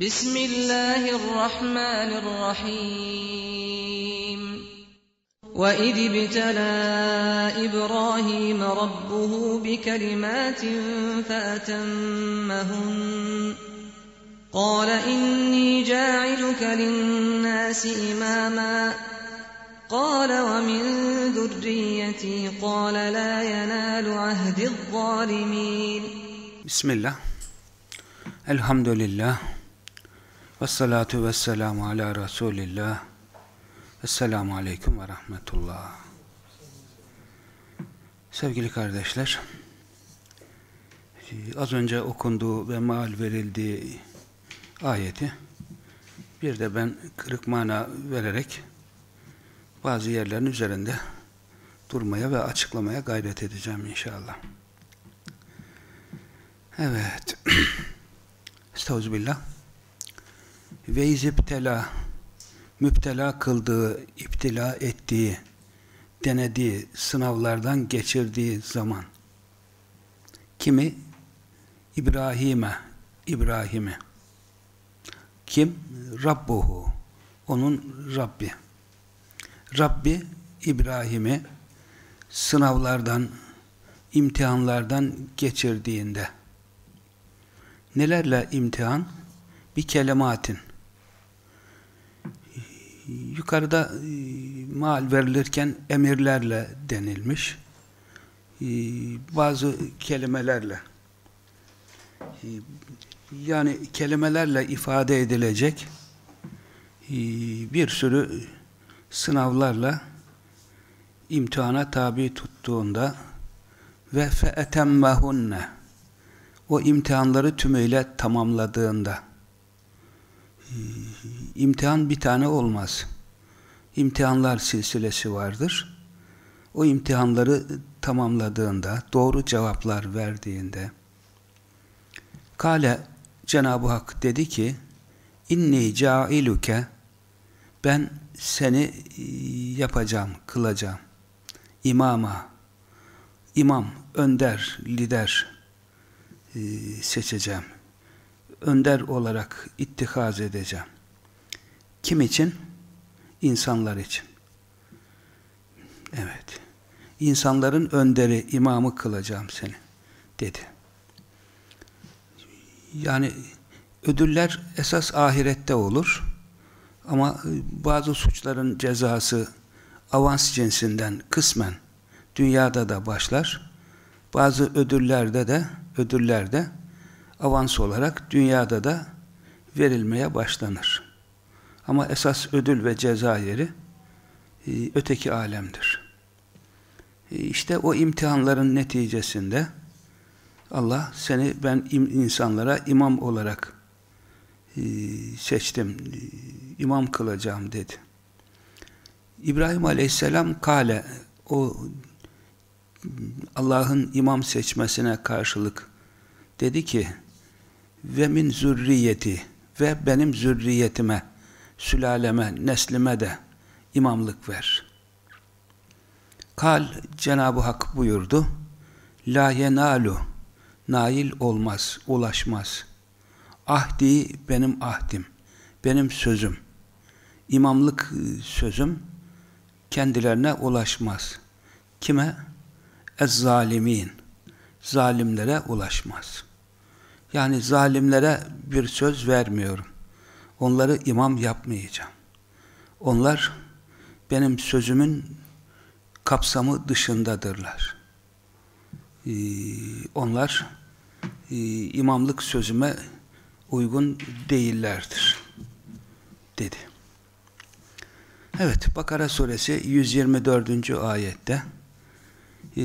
Bismillahirrahmanirrahim وَإِذِ ابْتَلَى إِبْرَاهِيمَ رَبُّهُ بِكَلِمَاتٍ فَأَتَمَّهُنَّ. قَالَ إِنِّي جَاعِلُكَ لِلنَّاسِ إِمَامًا. قال ومن ذريتي؟ قال لا ينال عهد الظالمين. بسم الله. الحمد لله. Ve salatu ve selamu ala Resulillah. Esselamu aleyküm ve rahmetullah. Sevgili kardeşler, az önce okunduğu ve maal verildiği ayeti bir de ben kırık mana vererek bazı yerlerin üzerinde durmaya ve açıklamaya gayret edeceğim inşallah. Evet. Estağfirullah. Ve iziptela müptela kıldığı, iptila ettiği, denediği, sınavlardan geçirdiği zaman kimi? İbrahim'e, İbrahim'e. Kim? Rabbuhu. Onun Rabbi. Rabbi İbrahim'i sınavlardan, imtihanlardan geçirdiğinde nelerle imtihan? Bir kelematin. Yukarıda e, mal verilirken emirlerle denilmiş. E, bazı kelimelerle e, yani kelimelerle ifade edilecek bir sürü sınavlarla imtihana tabi tuttuğunda ve feetemmehunne o imtihanları tümüyle tamamladığında imtihan bir tane olmaz. İmtihanlar silsilesi vardır. O imtihanları tamamladığında, doğru cevaplar verdiğinde Kale Cenab-ı Hak dedi ki inni cailuke ben seni e, yapacağım, kılacağım. İmama, imam, önder, lider e, seçeceğim. Önder olarak ittihaz edeceğim. Kim için? İnsanlar için. Evet. İnsanların önderi, imamı kılacağım seni dedi. Yani ödüller esas ahirette olur. Ama bazı suçların cezası avans cinsinden kısmen dünyada da başlar. Bazı ödüllerde de ödüllerde avans olarak dünyada da verilmeye başlanır. Ama esas ödül ve ceza yeri e, öteki alemdir. E, işte o imtihanların neticesinde Allah seni ben insanlara imam olarak e, seçtim, imam kılacağım dedi. İbrahim Aleyhisselam kale o Allah'ın imam seçmesine karşılık dedi ki ve min zürriyeti ve benim zürriyetime sülaleme, neslime de imamlık ver. Kal Cenab-ı Hak buyurdu. La yenalu nail olmaz, ulaşmaz. Ahdi benim ahdim, benim sözüm. İmamlık e, sözüm kendilerine ulaşmaz. Kime? Ez-zalimin. Zalimlere ulaşmaz. Yani zalimlere bir söz vermiyorum. Onları imam yapmayacağım. Onlar benim sözümün kapsamı dışındadırlar. Ee, onlar e, imamlık sözüme uygun değillerdir dedi. Evet Bakara suresi 124. ayette e,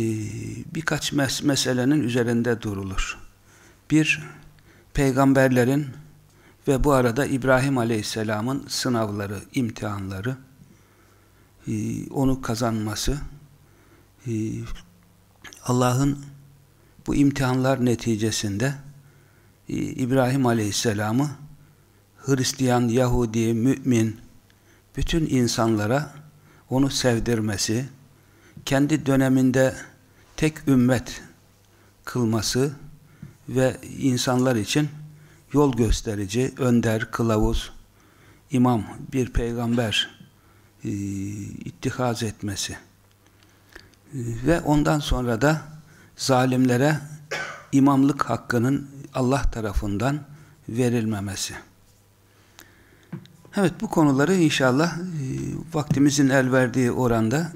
birkaç mes meselenin üzerinde durulur. Bir, peygamberlerin ve bu arada İbrahim Aleyhisselam'ın sınavları, imtihanları, e, onu kazanması, e, Allah'ın bu imtihanlar neticesinde e, İbrahim Aleyhisselam'ı Hristiyan, Yahudi, mümin bütün insanlara onu sevdirmesi, kendi döneminde tek ümmet kılması ve insanlar için yol gösterici, önder, kılavuz, imam, bir peygamber e, ittihaz etmesi e, ve ondan sonra da zalimlere imamlık hakkının Allah tarafından verilmemesi. Evet bu konuları inşallah e, vaktimizin el verdiği oranda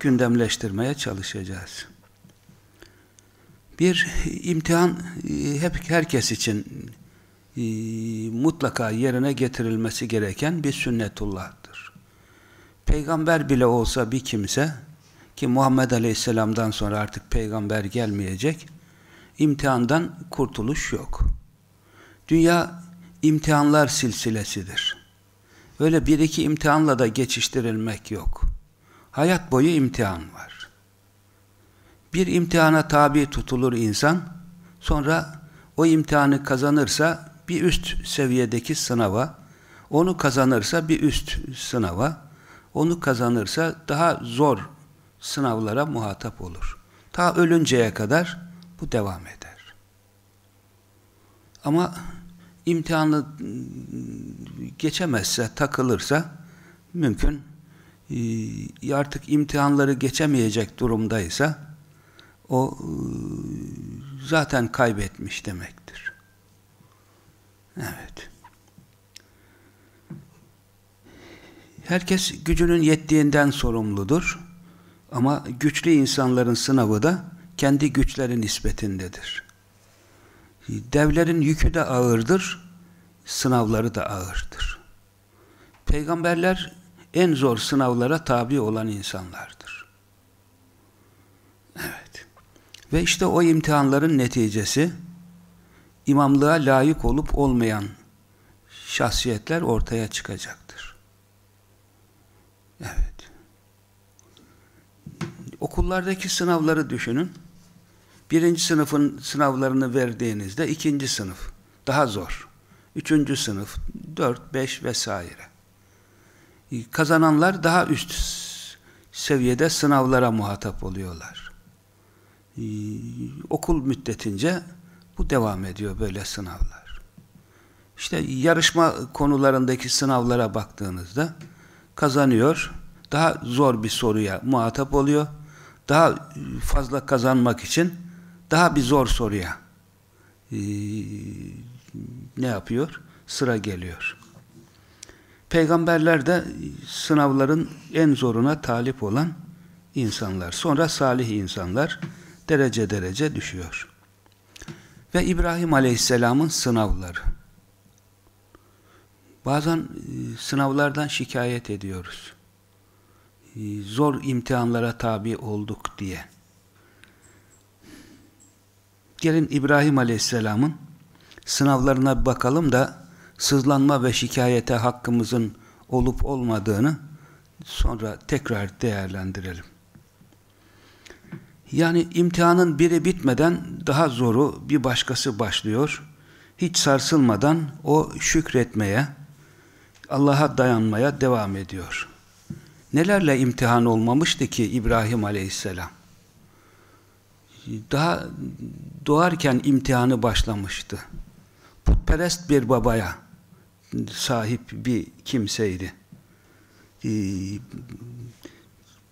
gündemleştirmeye çalışacağız. Bir imtihan e, hep herkes için e, mutlaka yerine getirilmesi gereken bir sünnetullah'tır. Peygamber bile olsa bir kimse ki Muhammed Aleyhisselam'dan sonra artık peygamber gelmeyecek imtihandan kurtuluş yok. Dünya imtihanlar silsilesidir. Öyle bir iki imtihanla da geçiştirilmek yok. Hayat boyu imtihan var. Bir imtihana tabi tutulur insan, sonra o imtihanı kazanırsa bir üst seviyedeki sınava, onu kazanırsa bir üst sınava, onu kazanırsa daha zor sınavlara muhatap olur. Ta ölünceye kadar bu devam eder. Ama imtihanı geçemezse, takılırsa mümkün e, artık imtihanları geçemeyecek durumdaysa o e, zaten kaybetmiş demektir. Evet. Herkes gücünün yettiğinden sorumludur. Ama güçlü insanların sınavı da kendi güçleri nispetindedir. Devlerin yükü de ağırdır, sınavları da ağırdır. Peygamberler en zor sınavlara tabi olan insanlardır. Evet. Ve işte o imtihanların neticesi imamlığa layık olup olmayan şahsiyetler ortaya çıkacaktır. Evet. Okullardaki sınavları düşünün. Birinci sınıfın sınavlarını verdiğinizde ikinci sınıf daha zor. Üçüncü sınıf, dört, beş vesaire. Kazananlar daha üst seviyede sınavlara muhatap oluyorlar. Ee, okul müddetince bu devam ediyor böyle sınavlar. İşte yarışma konularındaki sınavlara baktığınızda kazanıyor, daha zor bir soruya muhatap oluyor daha fazla kazanmak için daha bir zor soruya e, ne yapıyor? Sıra geliyor. Peygamberler de sınavların en zoruna talip olan insanlar. Sonra salih insanlar derece derece düşüyor. Ve İbrahim Aleyhisselam'ın sınavları. Bazen e, sınavlardan şikayet ediyoruz. E, zor imtihanlara tabi olduk diye. Gelin İbrahim Aleyhisselam'ın sınavlarına bakalım da sızlanma ve şikayete hakkımızın olup olmadığını sonra tekrar değerlendirelim. Yani imtihanın biri bitmeden daha zoru bir başkası başlıyor. Hiç sarsılmadan o şükretmeye, Allah'a dayanmaya devam ediyor nelerle imtihan olmamıştı ki İbrahim Aleyhisselam? Daha doğarken imtihanı başlamıştı. Putperest bir babaya sahip bir kimseydi. Ee,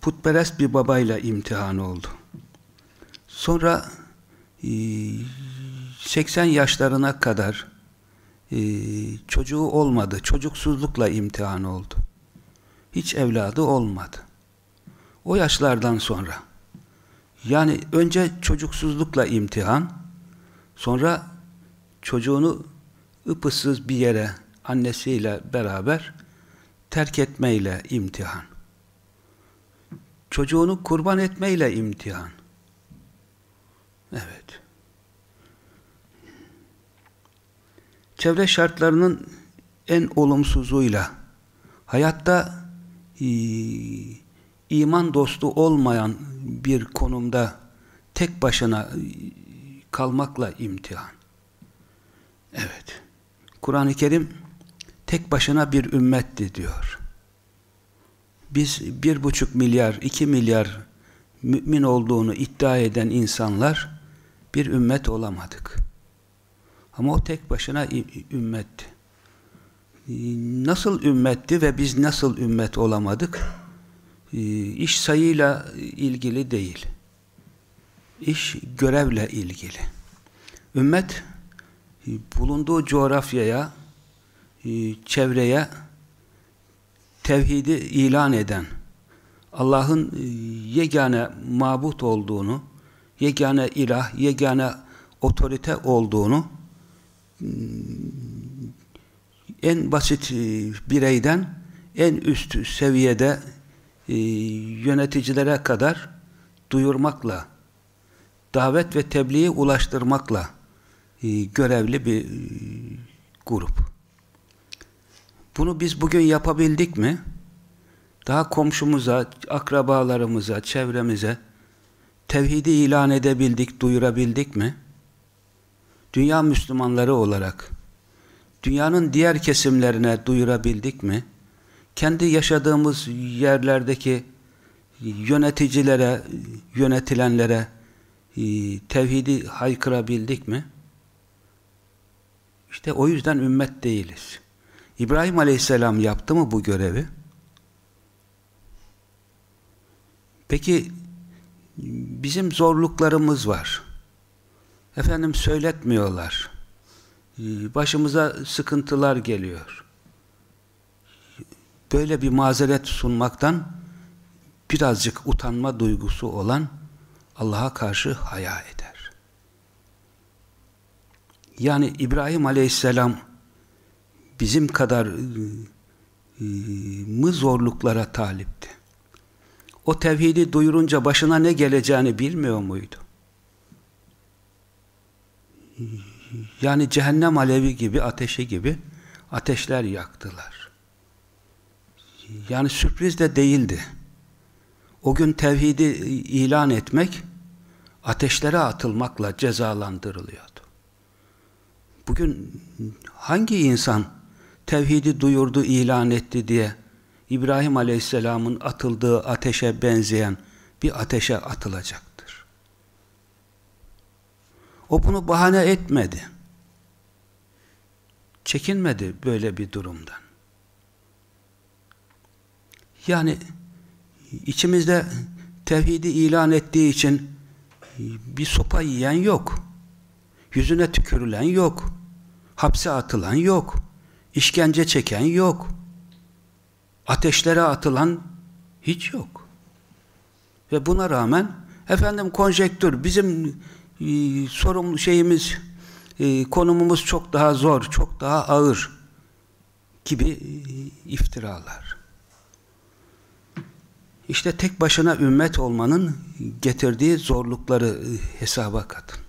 putperest bir babayla imtihan oldu. Sonra 80 e, yaşlarına kadar e, çocuğu olmadı. Çocuksuzlukla imtihan oldu hiç evladı olmadı. O yaşlardan sonra yani önce çocuksuzlukla imtihan sonra çocuğunu ıpıssız bir yere annesiyle beraber terk etmeyle imtihan. Çocuğunu kurban etmeyle imtihan. Evet. çevre şartlarının en olumsuzluğuyla hayatta e, iman dostu olmayan bir konumda tek başına e, kalmakla imtihan. Evet. Kur'an-ı Kerim tek başına bir ümmetti diyor. Biz bir buçuk milyar, iki milyar mümin olduğunu iddia eden insanlar bir ümmet olamadık. Ama o tek başına ümmetti. Nasıl ümmetti ve biz nasıl ümmet olamadık? İş sayıyla ilgili değil. İş görevle ilgili. Ümmet bulunduğu coğrafyaya, çevreye tevhidi ilan eden, Allah'ın yegane mabut olduğunu, yegane ilah, yegane otorite olduğunu en basit bireyden en üst seviyede yöneticilere kadar duyurmakla, davet ve tebliği ulaştırmakla görevli bir grup. Bunu biz bugün yapabildik mi? Daha komşumuza, akrabalarımıza, çevremize tevhidi ilan edebildik, duyurabildik mi? Dünya Müslümanları olarak dünyanın diğer kesimlerine duyurabildik mi? Kendi yaşadığımız yerlerdeki yöneticilere, yönetilenlere e, tevhidi haykırabildik mi? İşte o yüzden ümmet değiliz. İbrahim Aleyhisselam yaptı mı bu görevi? Peki bizim zorluklarımız var. Efendim söyletmiyorlar. Başımıza sıkıntılar geliyor. Böyle bir mazeret sunmaktan birazcık utanma duygusu olan Allah'a karşı haya eder. Yani İbrahim Aleyhisselam bizim kadar mı zorluklara talipti? O tevhidi duyurunca başına ne geleceğini bilmiyor muydu? Yani cehennem alevi gibi, ateşi gibi ateşler yaktılar. Yani sürpriz de değildi. O gün tevhidi ilan etmek ateşlere atılmakla cezalandırılıyordu. Bugün hangi insan tevhidi duyurdu, ilan etti diye İbrahim Aleyhisselam'ın atıldığı ateşe benzeyen bir ateşe atılacaktır. O bunu bahane etmedi. Çekinmedi böyle bir durumdan. Yani içimizde tevhidi ilan ettiği için bir sopa yiyen yok. Yüzüne tükürülen yok. Hapse atılan yok. İşkence çeken yok. Ateşlere atılan hiç yok. Ve buna rağmen efendim konjektür bizim e, sorumlu şeyimiz e, konumumuz çok daha zor, çok daha ağır gibi e, iftiralar. İşte tek başına ümmet olmanın getirdiği zorlukları e, hesaba katın.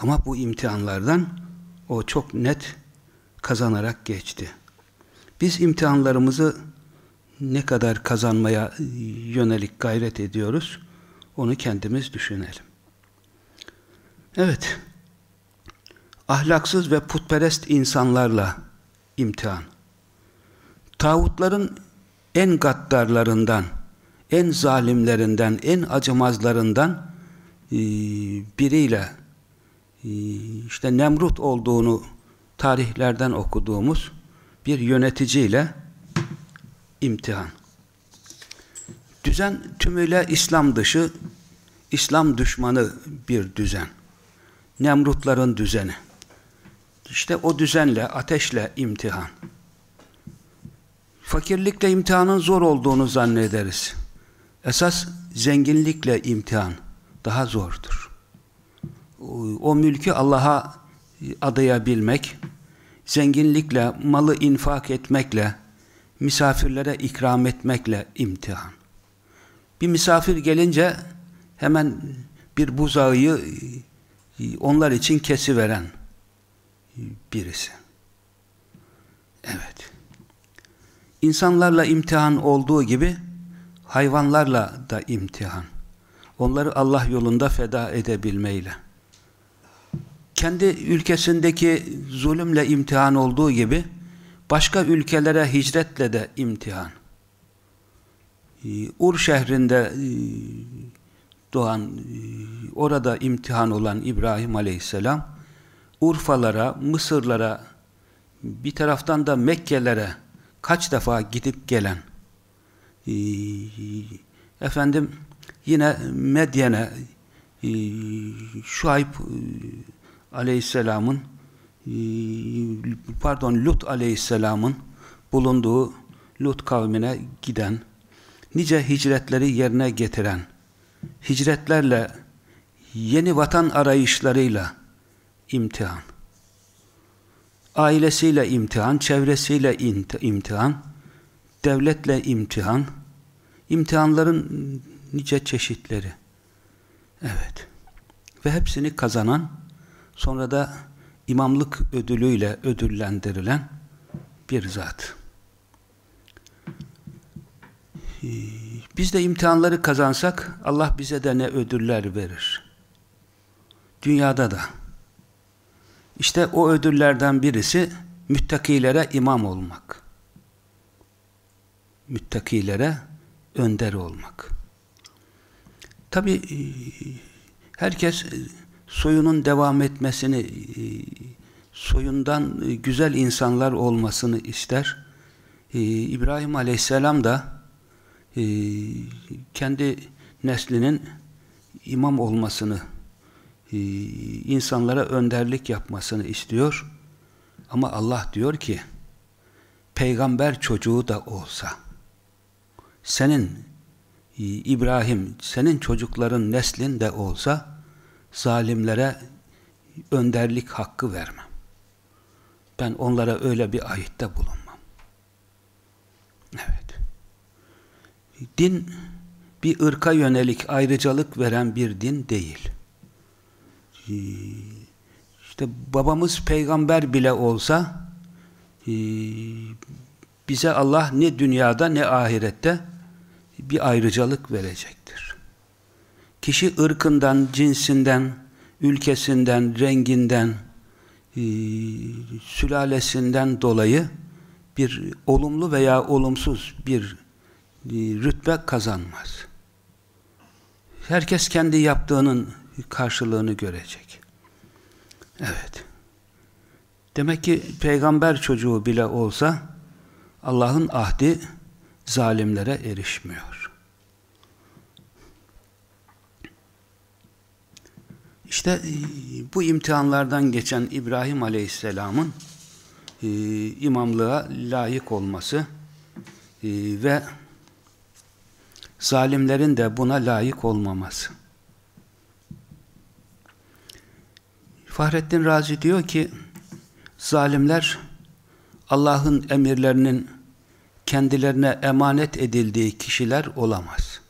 Ama bu imtihanlardan o çok net kazanarak geçti. Biz imtihanlarımızı ne kadar kazanmaya yönelik gayret ediyoruz, onu kendimiz düşünelim. Evet, ahlaksız ve putperest insanlarla imtihan. Tağutların en gaddarlarından, en zalimlerinden, en acımazlarından e, biriyle e, işte Nemrut olduğunu tarihlerden okuduğumuz bir yöneticiyle imtihan. Düzen tümüyle İslam dışı, İslam düşmanı bir düzen. Nemrutların düzeni. İşte o düzenle, ateşle imtihan. Fakirlikle imtihanın zor olduğunu zannederiz. Esas zenginlikle imtihan daha zordur. O mülkü Allah'a adayabilmek, zenginlikle, malı infak etmekle, misafirlere ikram etmekle imtihan. Bir misafir gelince hemen bir buzağıyı onlar için kesiveren, birisi. Evet. İnsanlarla imtihan olduğu gibi hayvanlarla da imtihan. Onları Allah yolunda feda edebilmeyle. Kendi ülkesindeki zulümle imtihan olduğu gibi başka ülkelere hicretle de imtihan. Ee, Ur şehrinde e, doğan, e, orada imtihan olan İbrahim Aleyhisselam, Urfalara, Mısırlara, bir taraftan da Mekkelere kaç defa gidip gelen, ee, efendim yine Medyen'e, e, Şuayb Aleyhisselam'ın, pardon Lut Aleyhisselam'ın bulunduğu Lut kavmine giden, nice hicretleri yerine getiren, hicretlerle, yeni vatan arayışlarıyla imtihan. Ailesiyle imtihan, çevresiyle imtihan, devletle imtihan, imtihanların nice çeşitleri. Evet. Ve hepsini kazanan, sonra da imamlık ödülüyle ödüllendirilen bir zat. Biz de imtihanları kazansak Allah bize de ne ödüller verir. Dünyada da. İşte o ödüllerden birisi müttakilere imam olmak. Müttakilere önder olmak. Tabi e, herkes e, soyunun devam etmesini, e, soyundan güzel insanlar olmasını ister. İbrahim Aleyhisselam da e, kendi neslinin imam olmasını, e, insanlara önderlik yapmasını istiyor. Ama Allah diyor ki, peygamber çocuğu da olsa, senin e, İbrahim, senin çocukların neslin de olsa, zalimlere önderlik hakkı vermem. Ben onlara öyle bir ahitte bulunmam. Evet. Din bir ırka yönelik ayrıcalık veren bir din değil. Ee, işte babamız peygamber bile olsa ee, bize Allah ne dünyada ne ahirette bir ayrıcalık verecektir. Kişi ırkından, cinsinden, ülkesinden, renginden, ee, sülalesinden dolayı bir olumlu veya olumsuz bir rütbe kazanmaz. Herkes kendi yaptığının karşılığını görecek. Evet. Demek ki peygamber çocuğu bile olsa Allah'ın ahdi zalimlere erişmiyor. İşte e, bu imtihanlardan geçen İbrahim Aleyhisselam'ın e, imamlığa layık olması e, ve zalimlerin de buna layık olmaması. Fahrettin Razi diyor ki zalimler Allah'ın emirlerinin kendilerine emanet edildiği kişiler olamaz.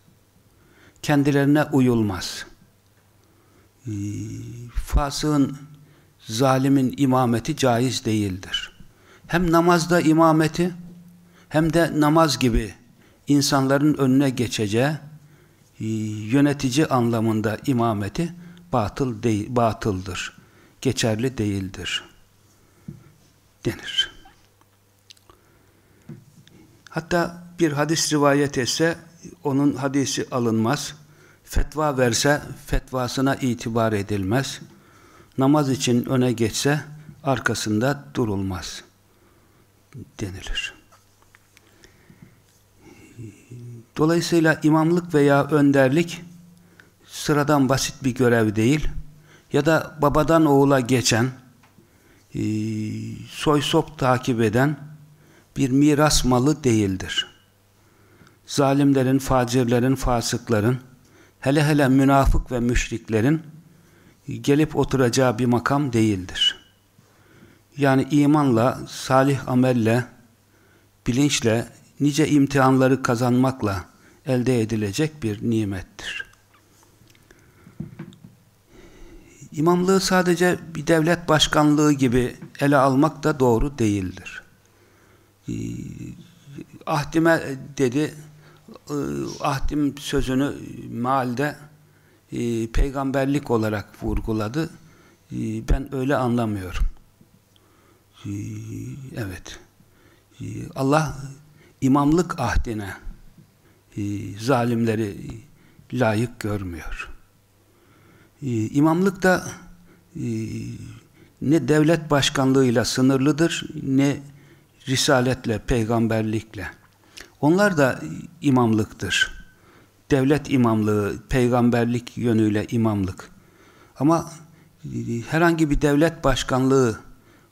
Kendilerine uyulmaz. Ee, fasığın, zalimin imameti caiz değildir. Hem namazda imameti hem de namaz gibi insanların önüne geçeceği e, yönetici anlamında imameti batıl değil, batıldır. Geçerli değildir. denir. Hatta bir hadis rivayet etse onun hadisi alınmaz. Fetva verse fetvasına itibar edilmez. Namaz için öne geçse arkasında durulmaz denilir. Dolayısıyla imamlık veya önderlik sıradan basit bir görev değil ya da babadan oğula geçen e, soy sop takip eden bir miras malı değildir. Zalimlerin, facirlerin, fasıkların hele hele münafık ve müşriklerin gelip oturacağı bir makam değildir. Yani imanla, salih amelle, bilinçle, nice imtihanları kazanmakla elde edilecek bir nimettir. İmamlığı sadece bir devlet başkanlığı gibi ele almak da doğru değildir. Ee, ahdime dedi, e, ahdim sözünü mealde e, peygamberlik olarak vurguladı. E, ben öyle anlamıyorum. Evet. Allah imamlık ahdine zalimleri layık görmüyor. İmamlık da ne devlet başkanlığıyla sınırlıdır ne risaletle, peygamberlikle. Onlar da imamlıktır. Devlet imamlığı, peygamberlik yönüyle imamlık. Ama herhangi bir devlet başkanlığı,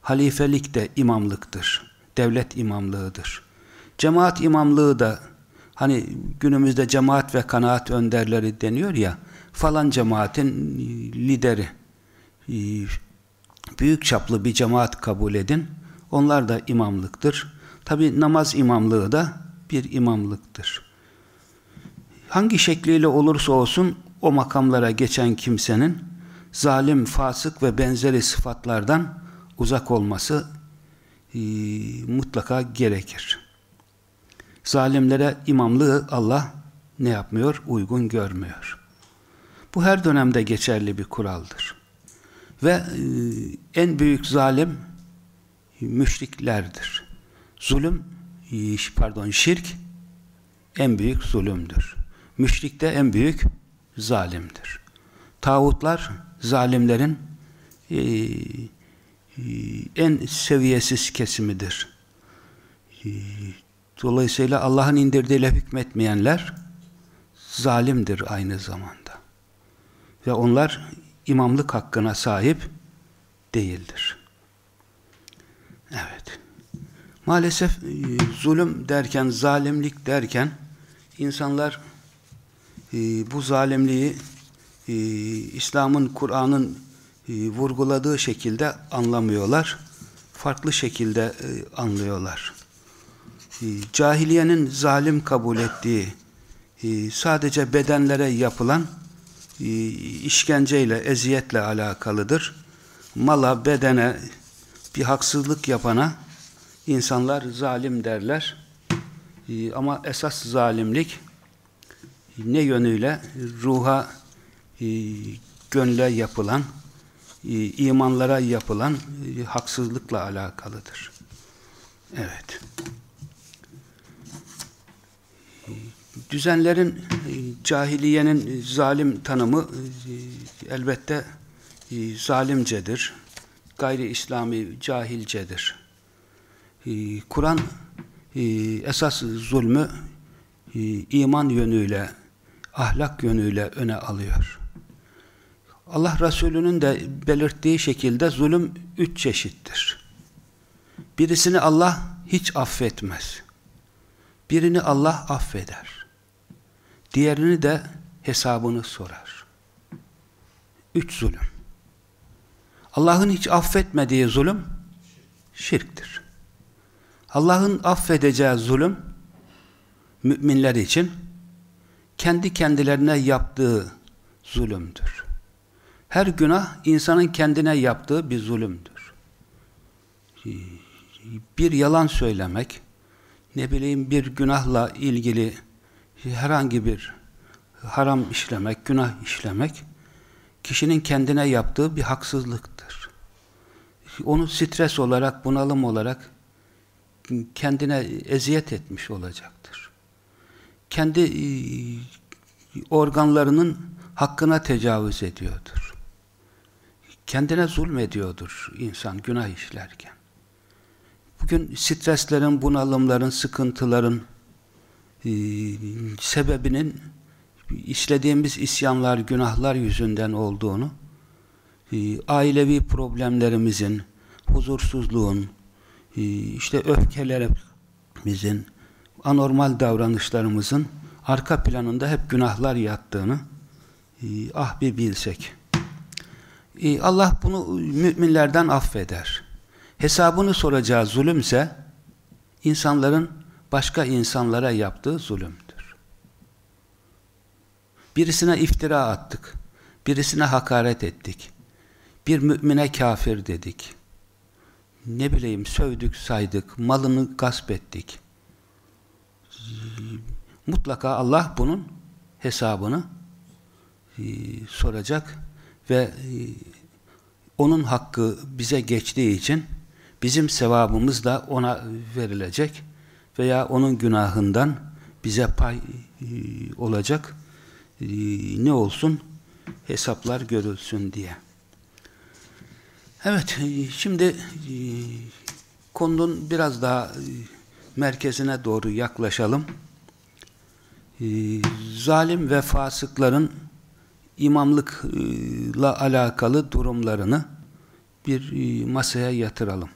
halifelik de imamlıktır. Devlet imamlığıdır. Cemaat imamlığı da hani günümüzde cemaat ve kanaat önderleri deniyor ya falan cemaatin lideri büyük çaplı bir cemaat kabul edin. Onlar da imamlıktır. Tabi namaz imamlığı da bir imamlıktır. Hangi şekliyle olursa olsun o makamlara geçen kimsenin zalim, fasık ve benzeri sıfatlardan uzak olması e, mutlaka gerekir. Zalimlere imamlığı Allah ne yapmıyor? Uygun görmüyor. Bu her dönemde geçerli bir kuraldır. Ve e, en büyük zalim müşriklerdir. Zulüm, pardon şirk en büyük zulümdür. Müşrik de en büyük zalimdir. Tağutlar zalimlerin e, e, en seviyesiz kesimidir. E, dolayısıyla Allah'ın indirdiğiyle hükmetmeyenler zalimdir aynı zamanda. Ve onlar imamlık hakkına sahip değildir. Evet. Maalesef e, zulüm derken, zalimlik derken insanlar e, bu zalimliği e, İslam'ın, Kur'an'ın vurguladığı şekilde anlamıyorlar. Farklı şekilde anlıyorlar. Cahiliyenin zalim kabul ettiği sadece bedenlere yapılan işkenceyle, eziyetle alakalıdır. Mala, bedene bir haksızlık yapana insanlar zalim derler. Ee, ama esas zalimlik ne yönüyle ruha, e, gönle yapılan, e, imanlara yapılan e, haksızlıkla alakalıdır. Evet. Düzenlerin, cahiliyenin zalim tanımı elbette zalimcedir. Gayri İslami cahilcedir. Ee, Kur'an e, esas zulmü e, iman yönüyle, ahlak yönüyle öne alıyor. Allah Resulü'nün de belirttiği şekilde zulüm üç çeşittir. Birisini Allah hiç affetmez. Birini Allah affeder. Diğerini de hesabını sorar. Üç zulüm. Allah'ın hiç affetmediği zulüm şirktir. Allah'ın affedeceği zulüm müminler için kendi kendilerine yaptığı zulümdür. Her günah insanın kendine yaptığı bir zulümdür. Bir yalan söylemek, ne bileyim bir günahla ilgili herhangi bir haram işlemek, günah işlemek, kişinin kendine yaptığı bir haksızlıktır. Onu stres olarak, bunalım olarak kendine eziyet etmiş olacaktır. Kendi e, organlarının hakkına tecavüz ediyordur. Kendine zulmediyordur insan günah işlerken. Bugün streslerin, bunalımların, sıkıntıların e, sebebinin işlediğimiz isyanlar, günahlar yüzünden olduğunu, e, ailevi problemlerimizin, huzursuzluğun, işte öfkelerimizin, anormal davranışlarımızın arka planında hep günahlar yattığını e, ah bir bilsek. E, Allah bunu müminlerden affeder. Hesabını soracağı zulümse insanların başka insanlara yaptığı zulümdür. Birisine iftira attık. Birisine hakaret ettik. bir mümine kafir dedik. Ne bileyim sövdük, saydık, malını gasp ettik. Mutlaka Allah bunun hesabını e, soracak ve e, onun hakkı bize geçtiği için bizim sevabımız da ona verilecek veya onun günahından bize pay e, olacak ne olsun hesaplar görülsün diye. Evet, şimdi konunun biraz daha merkezine doğru yaklaşalım. Zalim ve fasıkların imamlıkla alakalı durumlarını bir masaya yatıralım.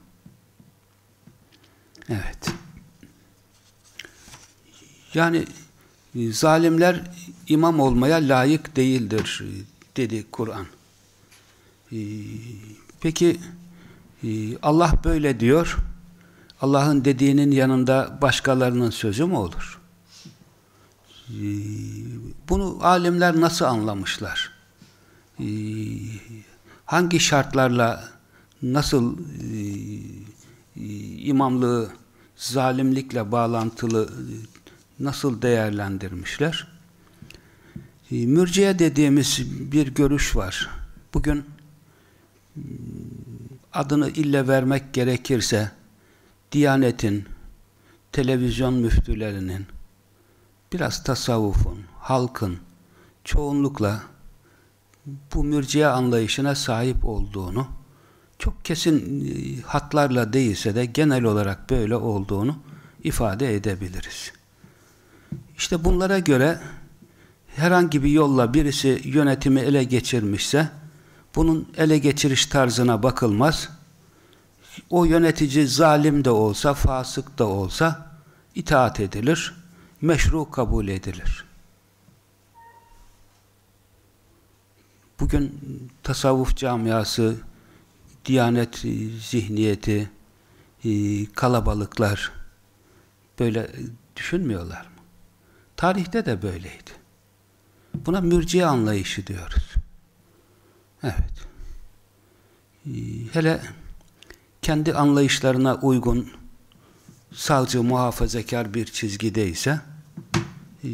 Evet. Yani zalimler imam olmaya layık değildir dedi Kur'an. Peki Allah böyle diyor. Allah'ın dediğinin yanında başkalarının sözü mü olur? Bunu alimler nasıl anlamışlar? Hangi şartlarla nasıl imamlığı zalimlikle bağlantılı nasıl değerlendirmişler? Mürciye dediğimiz bir görüş var. Bugün adını ille vermek gerekirse Diyanetin, televizyon müftülerinin, biraz tasavvufun, halkın çoğunlukla bu mürciye anlayışına sahip olduğunu, çok kesin e, hatlarla değilse de genel olarak böyle olduğunu ifade edebiliriz. İşte bunlara göre herhangi bir yolla birisi yönetimi ele geçirmişse bunun ele geçiriş tarzına bakılmaz. O yönetici zalim de olsa, fasık da olsa itaat edilir, meşru kabul edilir. Bugün tasavvuf camiası, diyanet zihniyeti, e, kalabalıklar böyle düşünmüyorlar mı? Tarihte de böyleydi. Buna mürciye anlayışı diyoruz. Evet. Ee, hele kendi anlayışlarına uygun sağcı, muhafazakar bir çizgideyse ee,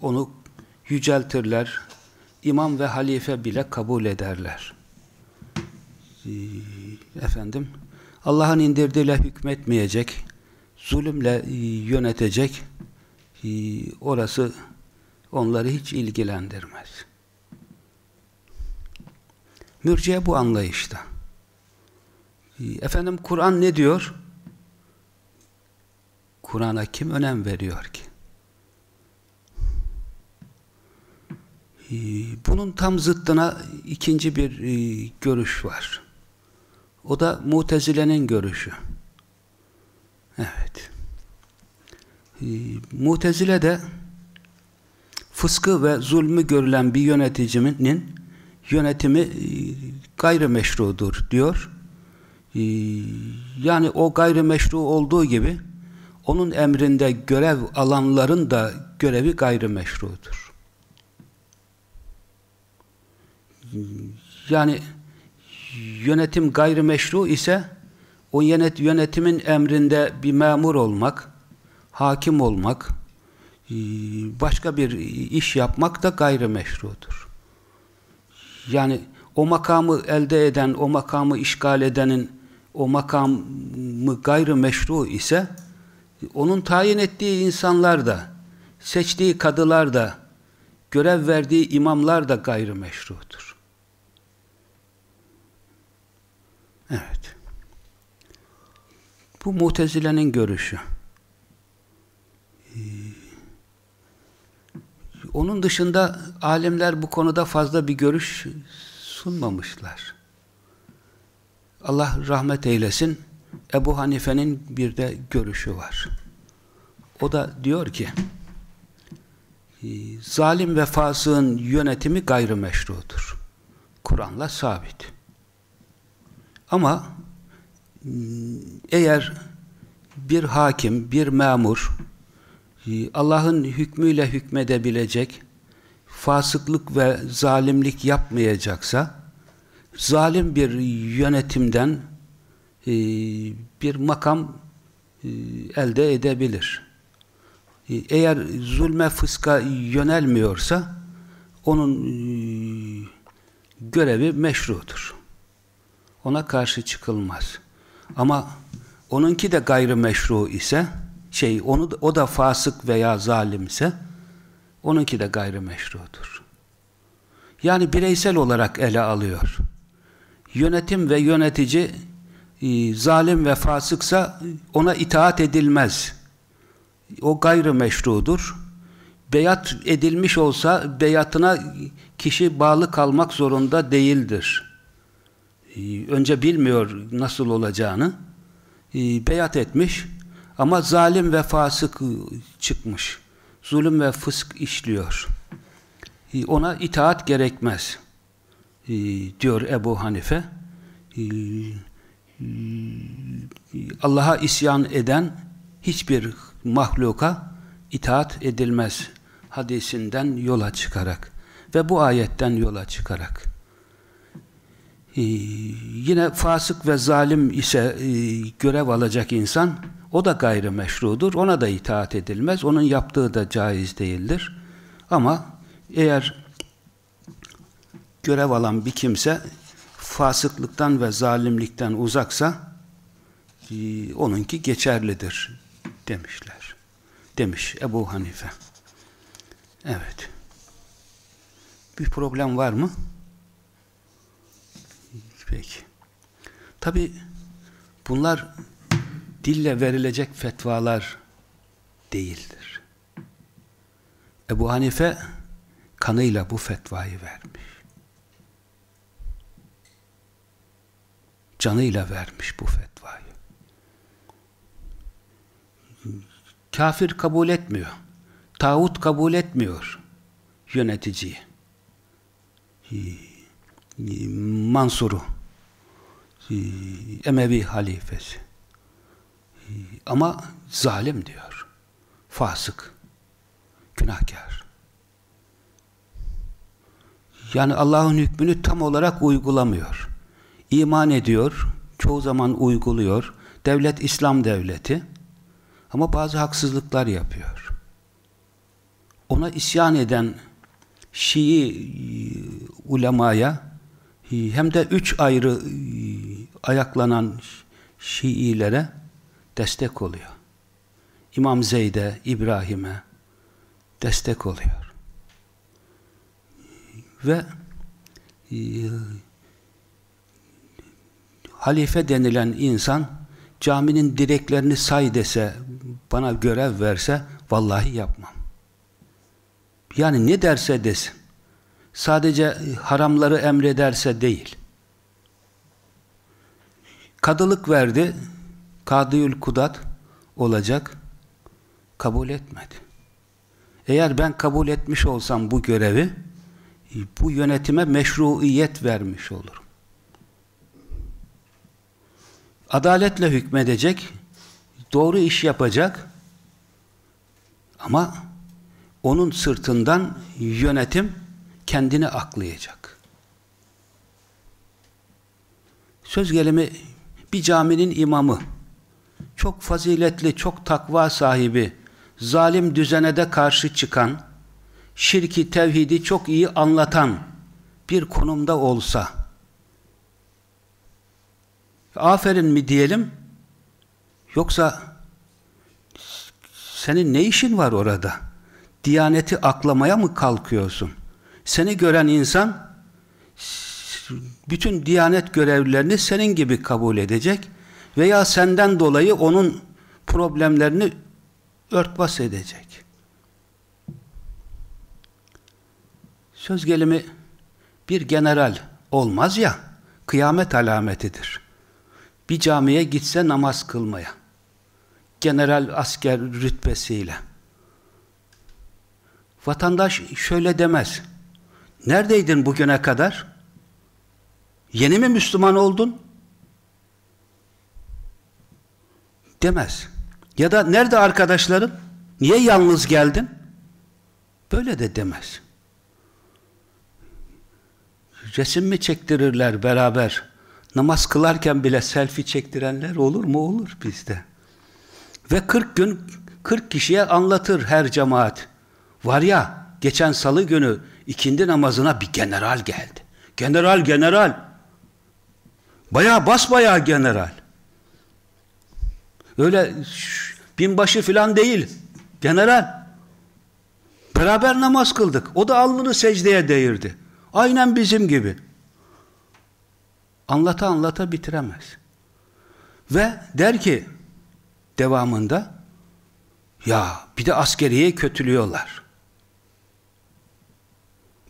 onu yüceltirler. İmam ve halife bile kabul ederler. Ee, efendim Allah'ın indirdiğiyle hükmetmeyecek, zulümle yönetecek, orası onları hiç ilgilendirmez. Mürciye bu anlayışta. Efendim Kur'an ne diyor? Kur'an'a kim önem veriyor ki? Bunun tam zıttına ikinci bir e, görüş var. O da Mutezile'nin görüşü. Evet. Mutezile de fıskı ve zulmü görülen bir yöneticinin yönetimi e, gayrimeşrudur diyor. E, yani o gayrimeşru olduğu gibi onun emrinde görev alanların da görevi gayrimeşrudur. Yani yönetim gayrimeşru ise o yönet yönetimin emrinde bir memur olmak, hakim olmak, e, başka bir iş yapmak da gayrimeşrudur. Yani o makamı elde eden, o makamı işgal edenin o makamı gayrimeşru ise onun tayin ettiği insanlar da, seçtiği kadılar da, görev verdiği imamlar da gayrimeşrudur. Evet. Bu mutezilenin görüşü. Onun dışında alimler bu konuda fazla bir görüş sunmamışlar. Allah rahmet eylesin Ebu Hanife'nin bir de görüşü var. O da diyor ki ee, zalim ve fasığın yönetimi gayrimeşrudur. Kur'an'la sabit. Ama eğer bir hakim, bir memur Allah'ın hükmüyle hükmedebilecek fasıklık ve zalimlik yapmayacaksa zalim bir yönetimden e, bir makam e, elde edebilir. E, eğer zulme fıska yönelmiyorsa onun görevi meşrudur. Ona karşı çıkılmaz. Ama onunki de gayrimeşru ise şey onu o da fasık veya zalimse onunki de gayrimeşrudur. Yani bireysel olarak ele alıyor. Yönetim ve yönetici e, zalim ve fasıksa ona itaat edilmez. O gayrimeşrudur. Beyat edilmiş olsa beyatına kişi bağlı kalmak zorunda değildir. E, önce bilmiyor nasıl olacağını. E, beyat etmiş ama zalim ve fasık çıkmış. Zulüm ve fısk işliyor. Ona itaat gerekmez. Diyor Ebu Hanife. Allah'a isyan eden hiçbir mahluka itaat edilmez hadisinden yola çıkarak ve bu ayetten yola çıkarak yine fasık ve zalim ise görev alacak insan o da gayrimeşrudur. Ona da itaat edilmez. Onun yaptığı da caiz değildir. Ama eğer görev alan bir kimse fasıklıktan ve zalimlikten uzaksa e, onunki geçerlidir demişler. Demiş Ebu Hanife. Evet. Bir problem var mı? Peki. Tabi bunlar dille verilecek fetvalar değildir. Ebu Hanife kanıyla bu fetvayı vermiş. Canıyla vermiş bu fetvayı. Kafir kabul etmiyor. Tağut kabul etmiyor yöneticiyi. Mansur'u Emevi halifesi ama zalim diyor. Fasık. Günahkar. Yani Allah'ın hükmünü tam olarak uygulamıyor. İman ediyor, çoğu zaman uyguluyor. Devlet İslam devleti ama bazı haksızlıklar yapıyor. Ona isyan eden Şii e, ulemaya hem de üç ayrı e, ayaklanan Şiilere destek oluyor. İmam Zeyd'e, İbrahim'e destek oluyor. Ve e, halife denilen insan caminin direklerini say dese, bana görev verse vallahi yapmam. Yani ne derse desin. Sadece haramları emrederse değil. Kadılık verdi, Kadıyül Kudat olacak. Kabul etmedi. Eğer ben kabul etmiş olsam bu görevi bu yönetime meşruiyet vermiş olurum. Adaletle hükmedecek, doğru iş yapacak ama onun sırtından yönetim kendini aklayacak. Söz gelimi bir caminin imamı çok faziletli, çok takva sahibi, zalim düzene de karşı çıkan, şirki, tevhidi çok iyi anlatan bir konumda olsa, aferin mi diyelim, yoksa senin ne işin var orada? Diyaneti aklamaya mı kalkıyorsun? Seni gören insan, bütün diyanet görevlilerini senin gibi kabul edecek veya senden dolayı onun problemlerini örtbas edecek. Söz gelimi bir general olmaz ya, kıyamet alametidir. Bir camiye gitse namaz kılmaya. General asker rütbesiyle. Vatandaş şöyle demez. Neredeydin bugüne kadar? Yeni mi Müslüman oldun? demez. Ya da nerede arkadaşların? Niye yalnız geldin? Böyle de demez. resim mi çektirirler beraber? Namaz kılarken bile selfie çektirenler olur mu? Olur bizde. Ve 40 gün 40 kişiye anlatır her cemaat. Var ya geçen salı günü ikindi namazına bir general geldi. General general. Baya basbayağı general. Öyle binbaşı filan değil. General. Beraber namaz kıldık. O da alnını secdeye değirdi. Aynen bizim gibi. Anlata anlata bitiremez. Ve der ki devamında ya bir de askeriye kötülüyorlar.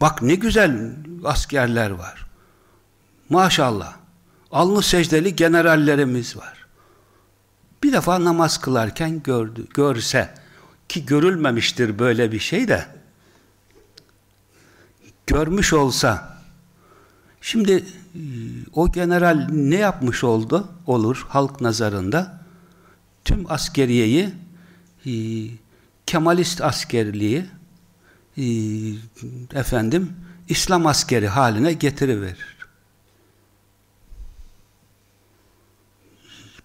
Bak ne güzel askerler var. Maşallah. Alnı secdeli generallerimiz var. Bir defa namaz kılarken gördü, görse ki görülmemiştir böyle bir şey de görmüş olsa şimdi e, o general ne yapmış oldu olur halk nazarında tüm askeriyeyi e, Kemalist askerliği e, efendim İslam askeri haline getiriverir.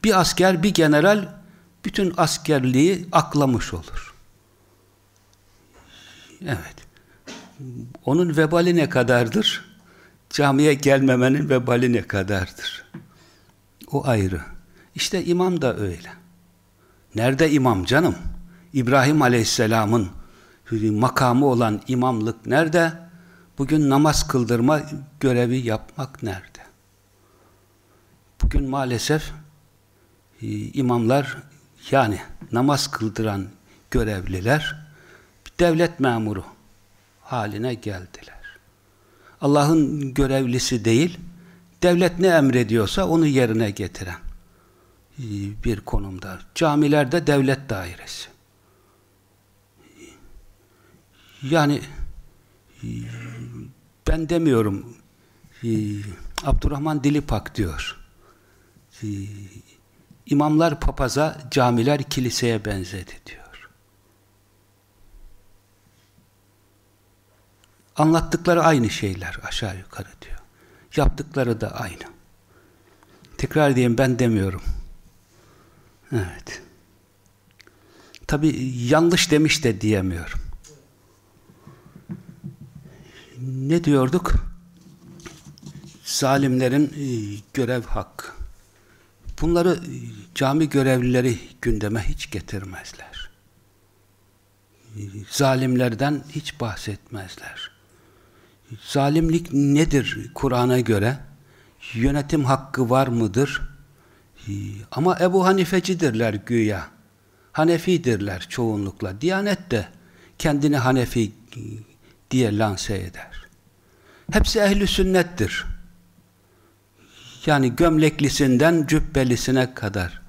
Bir asker, bir general bütün askerliği aklamış olur. Evet. Onun vebali ne kadardır? Camiye gelmemenin vebali ne kadardır? O ayrı. İşte imam da öyle. Nerede imam canım? İbrahim Aleyhisselam'ın makamı olan imamlık nerede? Bugün namaz kıldırma görevi yapmak nerede? Bugün maalesef e, imamlar yani namaz kıldıran görevliler devlet memuru haline geldiler. Allah'ın görevlisi değil, devlet ne emrediyorsa onu yerine getiren e, bir konumda. Camilerde devlet dairesi. Yani e, ben demiyorum e, Abdurrahman Dilipak diyor. İmamlar papaza, camiler kiliseye benzedi diyor. Anlattıkları aynı şeyler aşağı yukarı diyor. Yaptıkları da aynı. Tekrar diyeyim ben demiyorum. Evet. Tabi yanlış demiş de diyemiyorum. Ne diyorduk? Zalimlerin e, görev hakkı. Bunları e, cami görevlileri gündeme hiç getirmezler. E, zalimlerden hiç bahsetmezler. Zalimlik nedir Kur'an'a göre? Yönetim hakkı var mıdır? Ama Ebu Hanifecidirler güya. Hanefidirler çoğunlukla. Diyanet de kendini Hanefi diye lanse eder. Hepsi ehli sünnettir. Yani gömleklisinden cübbelisine kadar.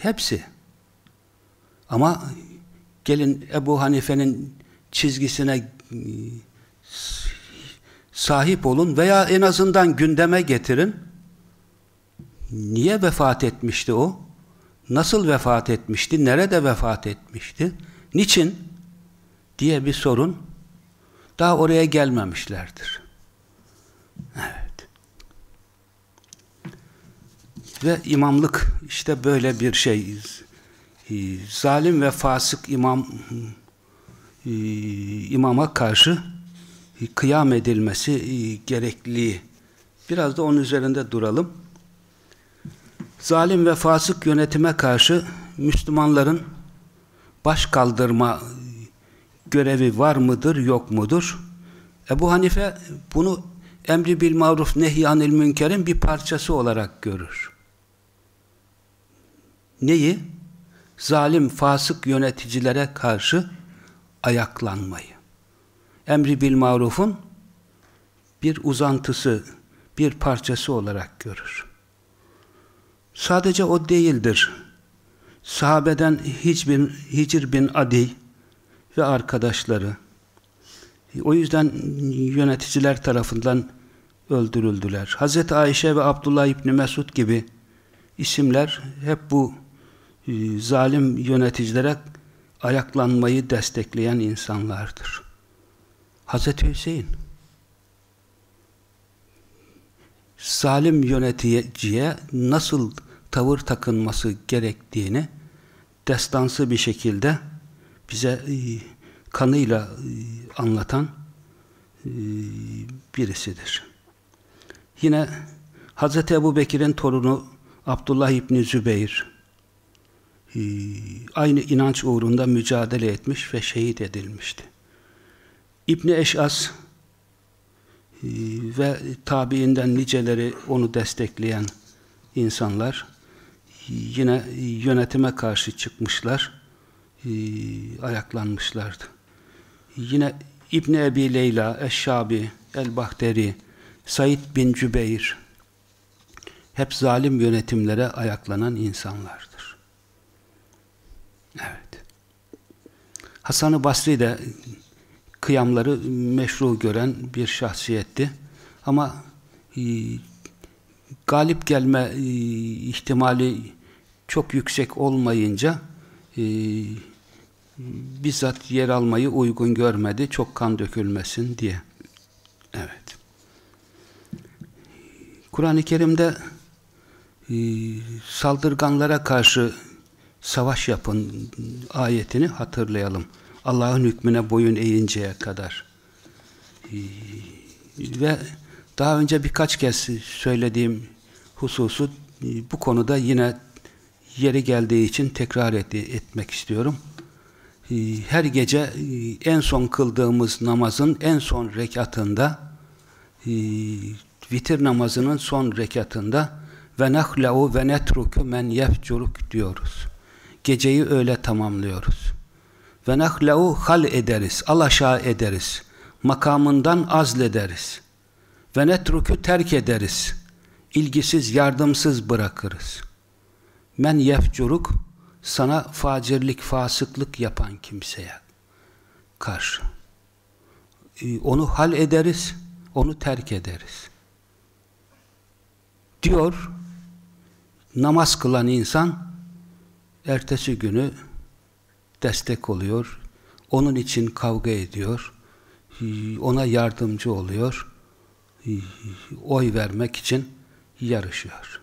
Hepsi. Ama gelin Ebu Hanife'nin çizgisine sahip olun veya en azından gündeme getirin. Niye vefat etmişti o? Nasıl vefat etmişti? Nerede vefat etmişti? Niçin? diye bir sorun daha oraya gelmemişlerdir. Evet. Ve imamlık işte böyle bir şey. Zalim ve fasık imam imama karşı kıyam edilmesi e, gerekliliği. Biraz da onun üzerinde duralım. Zalim ve fasık yönetime karşı Müslümanların baş kaldırma görevi var mıdır, yok mudur? Ebu Hanife bunu emri bil maruf nehyanil münkerin bir parçası olarak görür. Neyi? Zalim, fasık yöneticilere karşı ayaklanmayı emri bil marufun bir uzantısı, bir parçası olarak görür. Sadece o değildir. Sahabeden Hicr Hicr bin Adi ve arkadaşları o yüzden yöneticiler tarafından öldürüldüler. Hazreti Ayşe ve Abdullah İbni Mesud gibi isimler hep bu e, zalim yöneticilere ayaklanmayı destekleyen insanlardır. Hazreti Hüseyin zalim yöneticiye nasıl tavır takınması gerektiğini destansı bir şekilde bize e, kanıyla e, anlatan e, birisidir. Yine Hz. Ebu Bekir'in torunu Abdullah İbni Zübeyir aynı inanç uğrunda mücadele etmiş ve şehit edilmişti. İbni Eş'as ve tabiinden niceleri onu destekleyen insanlar yine yönetime karşı çıkmışlar, e, ayaklanmışlardı. Yine İbni Ebi Leyla, Eşşabi, El-Bahteri, Said bin Cübeyr hep zalim yönetimlere ayaklanan insanlardır. Evet. Hasan-ı Basri de kıyamları meşru gören bir şahsiyetti. Ama e, galip gelme e, ihtimali çok yüksek olmayınca e, bizzat yer almayı uygun görmedi. Çok kan dökülmesin diye. Evet. Kur'an-ı Kerim'de e, saldırganlara karşı savaş yapın ayetini hatırlayalım. Allah'ın hükmüne boyun eğinceye kadar. E, ve daha önce birkaç kez söylediğim hususu e, bu konuda yine yeri geldiği için tekrar et, etmek istiyorum. E, her gece e, en son kıldığımız namazın en son rekatında vitir namazının son rekatında ve nahle'u ve netruku men yefcuruk diyoruz. Geceyi öyle tamamlıyoruz. Ve nahle'u hal ederiz, alaşağı ederiz. Makamından azlederiz. Ve netrukü terk ederiz. İlgisiz, yardımsız bırakırız. Men yefcuruk sana facirlik, fasıklık yapan kimseye karşı. Ee, onu hal ederiz, onu terk ederiz. Diyor, namaz kılan insan ertesi günü destek oluyor, onun için kavga ediyor, ee, ona yardımcı oluyor, oy vermek için yarışıyor.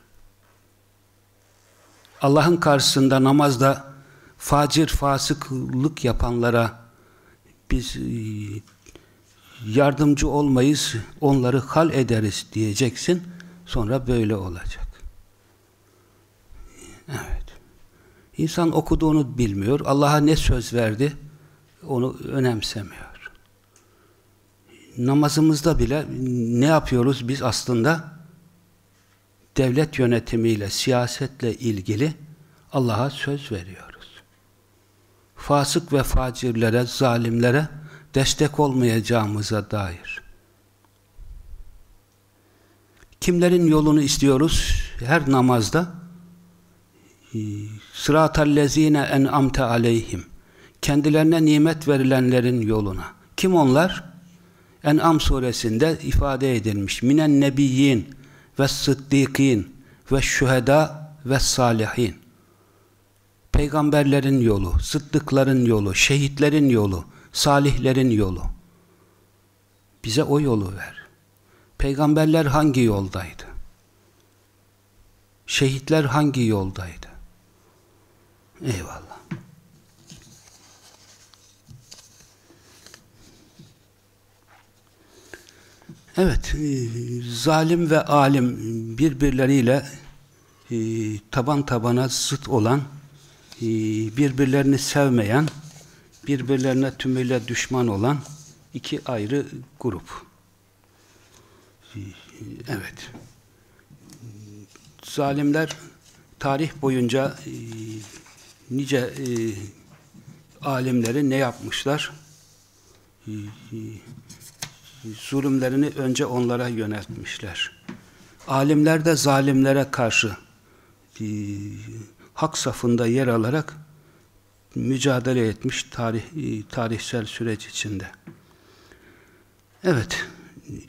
Allah'ın karşısında namazda facir fasıklık yapanlara biz e, yardımcı olmayız, onları hal ederiz diyeceksin. Sonra böyle olacak. Evet. İnsan okuduğunu bilmiyor. Allah'a ne söz verdi onu önemsemiyor namazımızda bile ne yapıyoruz biz aslında? Devlet yönetimiyle, siyasetle ilgili Allah'a söz veriyoruz. Fasık ve facirlere, zalimlere destek olmayacağımıza dair. Kimlerin yolunu istiyoruz? Her namazda sıratallezine en'amte aleyhim kendilerine nimet verilenlerin yoluna. Kim onlar? En'am suresinde ifade edilmiş. Minen nebiyyin ve sıddikin ve şüheda ve salihin. Peygamberlerin yolu, sıddıkların yolu, şehitlerin yolu, salihlerin yolu. Bize o yolu ver. Peygamberler hangi yoldaydı? Şehitler hangi yoldaydı? Eyvallah. Evet, e, zalim ve alim birbirleriyle e, taban tabana zıt olan, e, birbirlerini sevmeyen, birbirlerine tümüyle düşman olan iki ayrı grup. Evet. Zalimler tarih boyunca nice alimleri ne yapmışlar? Zulümlerini önce onlara yöneltmişler. Alimler de zalimlere karşı e, hak safında yer alarak mücadele etmiş tarih, e, tarihsel süreç içinde. Evet,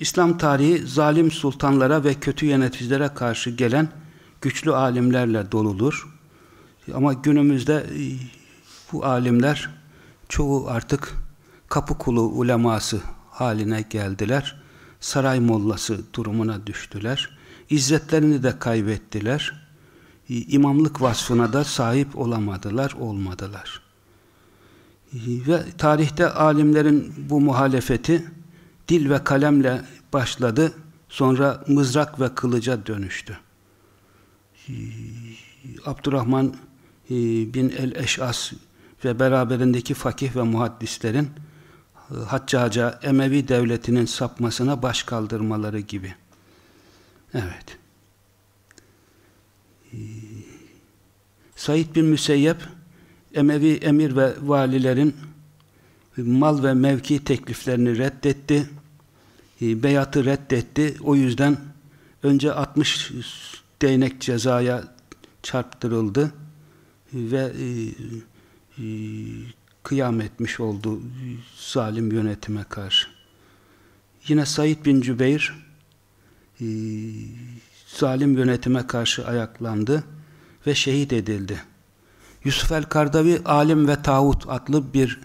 İslam tarihi zalim sultanlara ve kötü yöneticilere karşı gelen güçlü alimlerle doludur. Ama günümüzde e, bu alimler çoğu artık kapı kulu uleması haline geldiler. Saray mollası durumuna düştüler. İzzetlerini de kaybettiler. İmamlık vasfına da sahip olamadılar, olmadılar. Ve tarihte alimlerin bu muhalefeti dil ve kalemle başladı, sonra mızrak ve kılıca dönüştü. Abdurrahman bin el-Eş'as ve beraberindeki fakih ve muhaddislerin Haccaca Emevi devletinin sapmasına baş kaldırmaları gibi. Evet. Said bin Müseyyep Emevi emir ve valilerin mal ve mevki tekliflerini reddetti. Beyatı reddetti. O yüzden önce 60 değnek cezaya çarptırıldı ve e, e, kıyam etmiş oldu zalim yönetime karşı. Yine Said bin Cübeyr e, zalim yönetime karşı ayaklandı ve şehit edildi. Yusuf el-Kardavi Alim ve Tağut adlı bir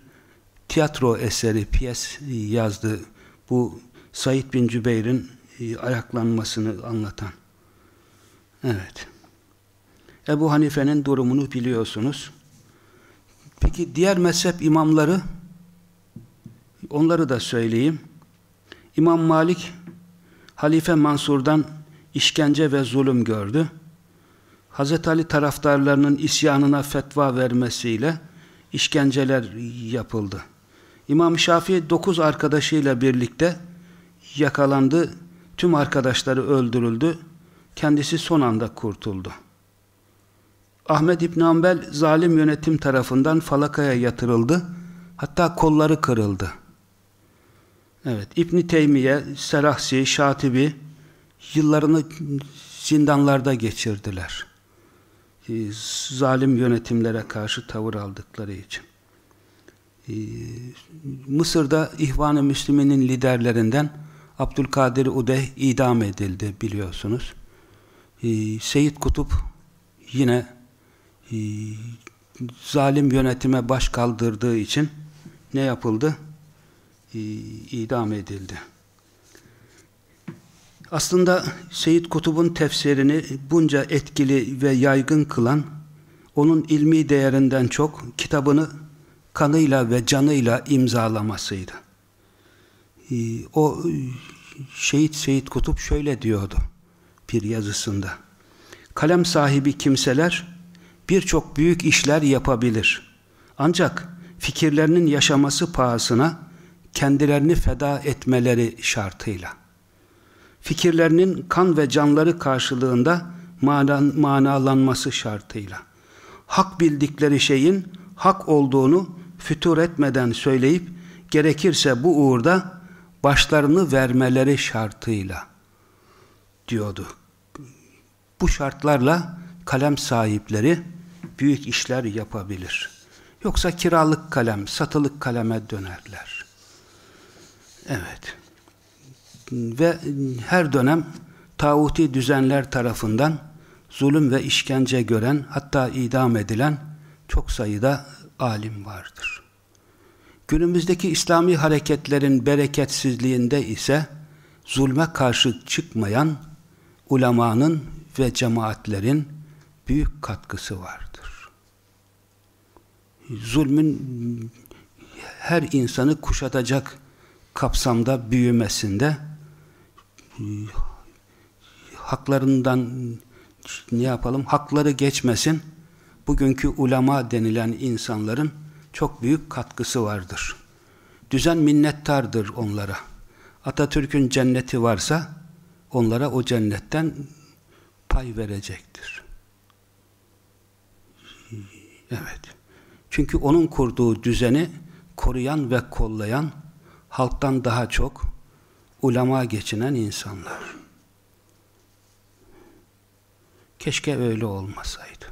tiyatro eseri, piyes yazdı. Bu Said bin Cübeyr'in ayaklanmasını anlatan. Evet. Ebu Hanife'nin durumunu biliyorsunuz. Peki diğer mezhep imamları onları da söyleyeyim. İmam Malik Halife Mansur'dan işkence ve zulüm gördü. Hz. Ali taraftarlarının isyanına fetva vermesiyle işkenceler yapıldı. İmam Şafii dokuz arkadaşıyla birlikte yakalandı. Tüm arkadaşları öldürüldü. Kendisi son anda kurtuldu. Ahmet İbn Ambel zalim yönetim tarafından falakaya yatırıldı. Hatta kolları kırıldı. Evet, İbn Teymiye, Serahsi, Şatibi yıllarını zindanlarda geçirdiler. Ee, zalim yönetimlere karşı tavır aldıkları için. Ee, Mısır'da İhvan-ı Müslümin'in liderlerinden Abdülkadir Udeh idam edildi biliyorsunuz. Ee, Seyyid Kutup yine e, zalim yönetime baş kaldırdığı için ne yapıldı? E, idam edildi. Aslında Seyyid Kutub'un tefsirini bunca etkili ve yaygın kılan onun ilmi değerinden çok kitabını kanıyla ve canıyla imzalamasıydı. E, o Şehit Seyyid Kutup şöyle diyordu bir yazısında. Kalem sahibi kimseler birçok büyük işler yapabilir. Ancak fikirlerinin yaşaması pahasına kendilerini feda etmeleri şartıyla. Fikirlerinin kan ve canları karşılığında manan, manalanması şartıyla. Hak bildikleri şeyin hak olduğunu fütur etmeden söyleyip gerekirse bu uğurda başlarını vermeleri şartıyla diyordu. Bu şartlarla kalem sahipleri büyük işler yapabilir. Yoksa kiralık kalem, satılık kaleme dönerler. Evet. Ve her dönem tağuti düzenler tarafından zulüm ve işkence gören, hatta idam edilen çok sayıda alim vardır. Günümüzdeki İslami hareketlerin bereketsizliğinde ise zulme karşı çıkmayan ulemanın ve cemaatlerin büyük katkısı vardır. Zulmün her insanı kuşatacak kapsamda büyümesinde haklarından ne yapalım? Hakları geçmesin. Bugünkü ulema denilen insanların çok büyük katkısı vardır. Düzen minnettardır onlara. Atatürk'ün cenneti varsa onlara o cennetten pay verecektir. Evet. Çünkü onun kurduğu düzeni koruyan ve kollayan halktan daha çok ulema geçinen insanlar. Keşke öyle olmasaydı.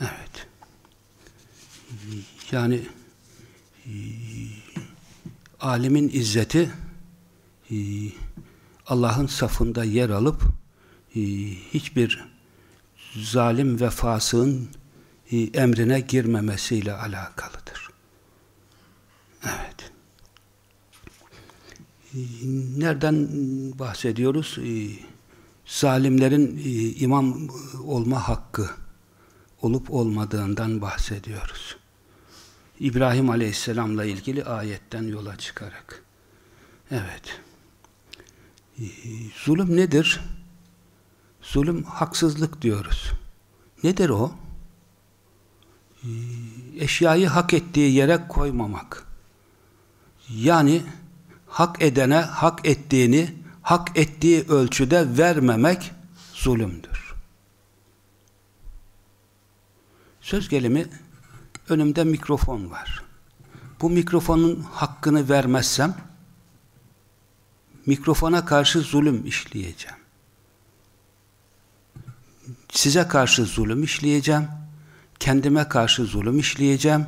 Evet. Yani alimin izzeti Allah'ın safında yer alıp hiçbir zalim ve fasığın emrine girmemesiyle alakalıdır. Evet. E, nereden bahsediyoruz? E, zalimlerin e, imam olma hakkı olup olmadığından bahsediyoruz. İbrahim Aleyhisselam'la ilgili ayetten yola çıkarak. Evet. E, zulüm nedir? Zulüm haksızlık diyoruz. Nedir o? Eşyayı hak ettiği yere koymamak. Yani hak edene hak ettiğini hak ettiği ölçüde vermemek zulümdür. Söz gelimi önümde mikrofon var. Bu mikrofonun hakkını vermezsem mikrofona karşı zulüm işleyeceğim. Size karşı zulüm işleyeceğim. Kendime karşı zulüm işleyeceğim.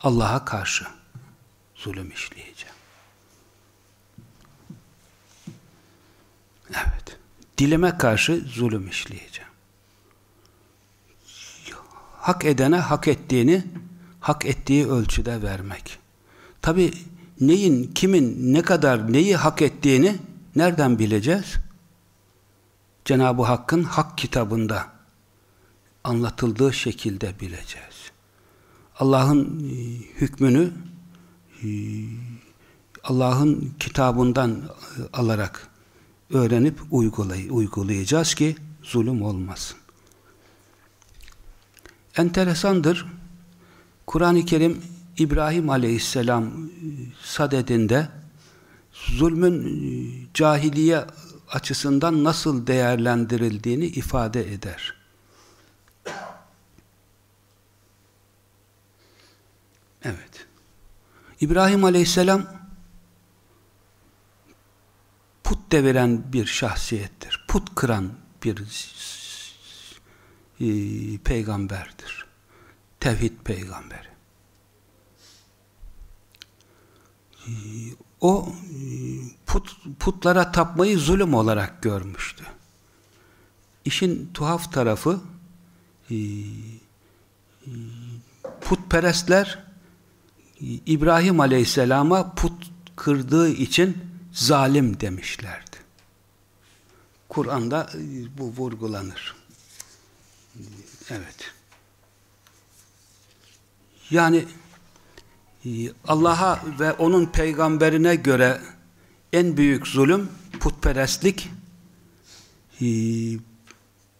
Allah'a karşı zulüm işleyeceğim. Evet. Dilime karşı zulüm işleyeceğim. Hak edene hak ettiğini hak ettiği ölçüde vermek. Tabi neyin, kimin, ne kadar neyi hak ettiğini nereden bileceğiz? Cenab-ı Hakk'ın hak kitabında anlatıldığı şekilde bileceğiz. Allah'ın e, hükmünü e, Allah'ın kitabından e, alarak öğrenip uygulay uygulayacağız ki zulüm olmasın. Enteresandır. Kur'an-ı Kerim İbrahim Aleyhisselam sadedinde zulmün cahiliye açısından nasıl değerlendirildiğini ifade eder. Evet. İbrahim Aleyhisselam put deviren bir şahsiyettir. Put kıran bir e, peygamberdir. Tevhid peygamberi. E, o e, put, putlara tapmayı zulüm olarak görmüştü. İşin tuhaf tarafı putperestler İbrahim Aleyhisselam'a put kırdığı için zalim demişlerdi. Kur'an'da bu vurgulanır. Evet. Yani Allah'a ve onun peygamberine göre en büyük zulüm putperestlik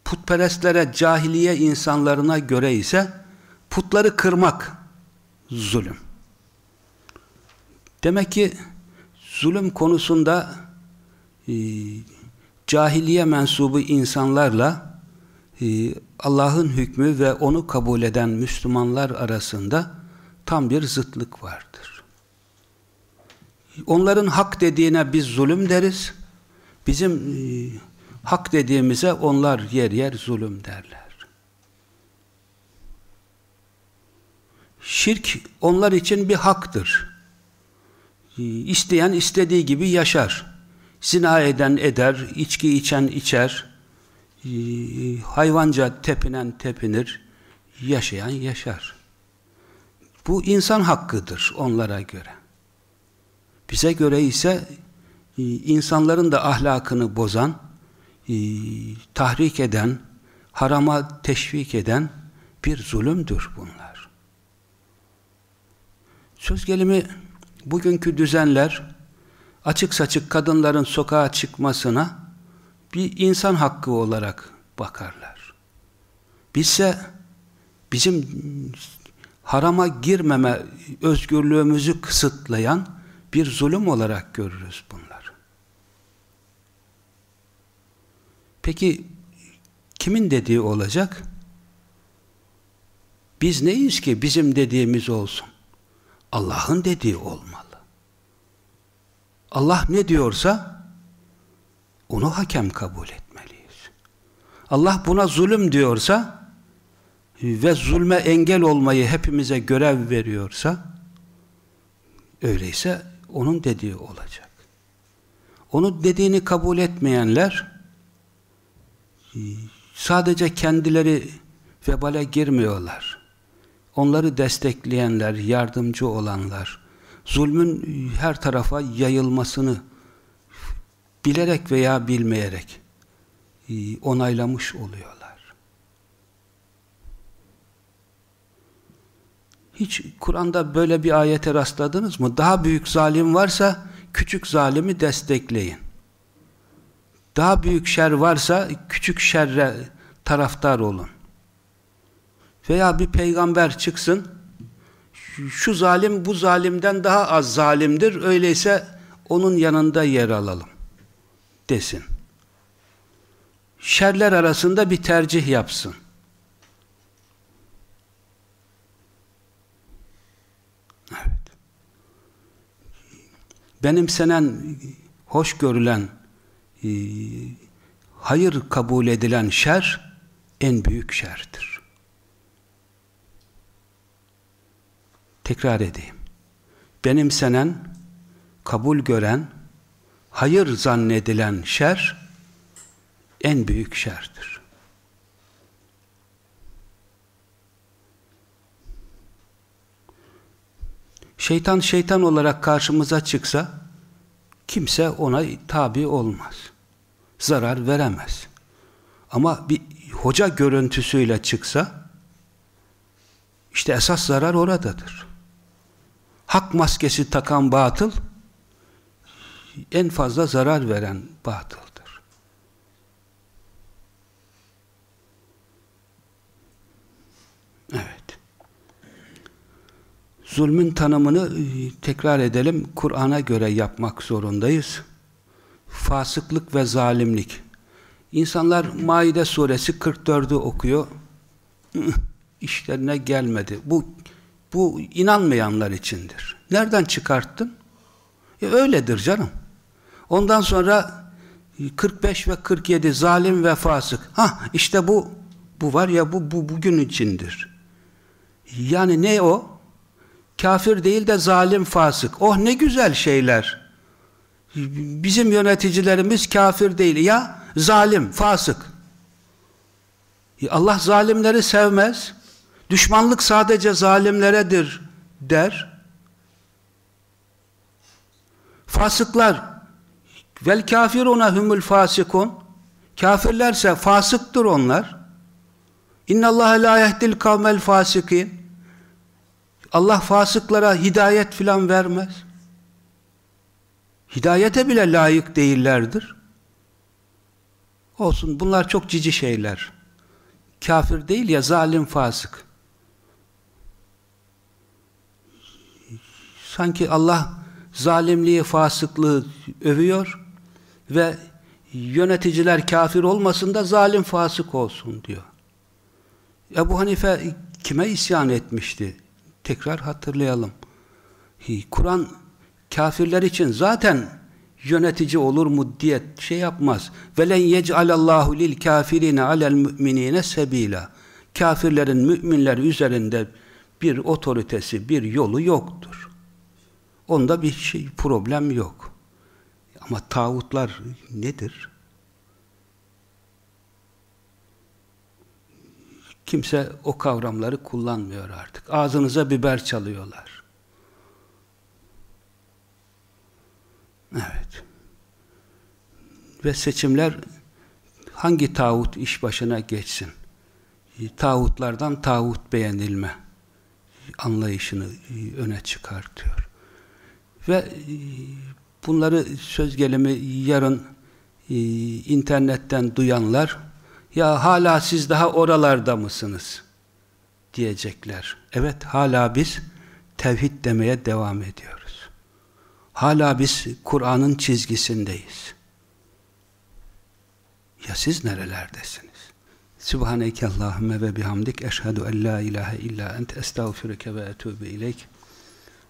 putperestlere cahiliye insanlarına göre ise putları kırmak zulüm. Demek ki zulüm konusunda e, cahiliye mensubu insanlarla e, Allah'ın hükmü ve onu kabul eden Müslümanlar arasında tam bir zıtlık vardır. Onların hak dediğine biz zulüm deriz. Bizim e, hak dediğimize onlar yer yer zulüm derler. Şirk onlar için bir haktır. Ee, isteyen istediği gibi yaşar. Zina eden eder, içki içen içer, ee, hayvanca tepinen tepinir, yaşayan yaşar. Bu insan hakkıdır onlara göre. Bize göre ise e, insanların da ahlakını bozan, e, tahrik eden, harama teşvik eden bir zulümdür bunlar. Söz gelimi bugünkü düzenler açık saçık kadınların sokağa çıkmasına bir insan hakkı olarak bakarlar. Bizse bizim harama girmeme özgürlüğümüzü kısıtlayan bir zulüm olarak görürüz bunlar. Peki kimin dediği olacak? Biz neyiz ki bizim dediğimiz olsun? Allah'ın dediği olmalı. Allah ne diyorsa onu hakem kabul etmeliyiz. Allah buna zulüm diyorsa ve zulme engel olmayı hepimize görev veriyorsa öyleyse onun dediği olacak. Onun dediğini kabul etmeyenler sadece kendileri vebale girmiyorlar onları destekleyenler, yardımcı olanlar, zulmün her tarafa yayılmasını bilerek veya bilmeyerek e, onaylamış oluyorlar. Hiç Kur'an'da böyle bir ayete rastladınız mı? Daha büyük zalim varsa küçük zalimi destekleyin. Daha büyük şer varsa küçük şerre taraftar olun. Veya bir peygamber çıksın, şu zalim bu zalimden daha az zalimdir, öyleyse onun yanında yer alalım desin. Şerler arasında bir tercih yapsın. Evet. Benimsenen, hoş görülen, e, hayır kabul edilen şer en büyük şerdir. Tekrar edeyim. Benimsenen, kabul gören, hayır zannedilen şer en büyük şerdir. Şeytan şeytan olarak karşımıza çıksa kimse ona tabi olmaz. Zarar veremez. Ama bir hoca görüntüsüyle çıksa işte esas zarar oradadır. Hak maskesi takan batıl en fazla zarar veren batıldır. Evet. Zulmün tanımını e, tekrar edelim. Kur'an'a göre yapmak zorundayız. Fasıklık ve zalimlik. İnsanlar Maide suresi 44'ü okuyor. İşlerine gelmedi. Bu bu inanmayanlar içindir. Nereden çıkarttın? E öyledir canım. Ondan sonra 45 ve 47 zalim ve fasık. Ha işte bu bu var ya bu bu bugün içindir. Yani ne o? Kafir değil de zalim fasık. Oh ne güzel şeyler. Bizim yöneticilerimiz kafir değil. Ya zalim, fasık. Allah zalimleri sevmez. Düşmanlık sadece zalimleredir der. Fasıklar vel kafiruna humul fasikun kafirlerse fasıktır onlar. İnnallâhe la yehdil kavmel fasikin Allah fasıklara hidayet filan vermez. Hidayete bile layık değillerdir. Olsun bunlar çok cici şeyler. Kafir değil ya zalim fasık. Sanki Allah zalimliği, fasıklığı övüyor ve yöneticiler kafir olmasın da zalim fasık olsun diyor. Ebu Hanife kime isyan etmişti? Tekrar hatırlayalım. Kur'an kafirler için zaten yönetici olur mu diye şey yapmaz. Velen yec'alallahu lil kafirine alel müminine sebila. Kafirlerin müminler üzerinde bir otoritesi, bir yolu yoktur. Onda bir şey problem yok. Ama tağutlar nedir? Kimse o kavramları kullanmıyor artık. Ağzınıza biber çalıyorlar. Evet. Ve seçimler hangi tağut iş başına geçsin? Tağutlardan tağut beğenilme anlayışını öne çıkartıyor. Ve e, bunları söz gelimi yarın e, internetten duyanlar ya hala siz daha oralarda mısınız diyecekler. Evet hala biz tevhid demeye devam ediyoruz. Hala biz Kur'an'ın çizgisindeyiz. Ya siz nerelerdesiniz? Subhaneke Allahümme ve bihamdik eşhedü en la ilahe illa ente estağfirüke ve etûbü ileyk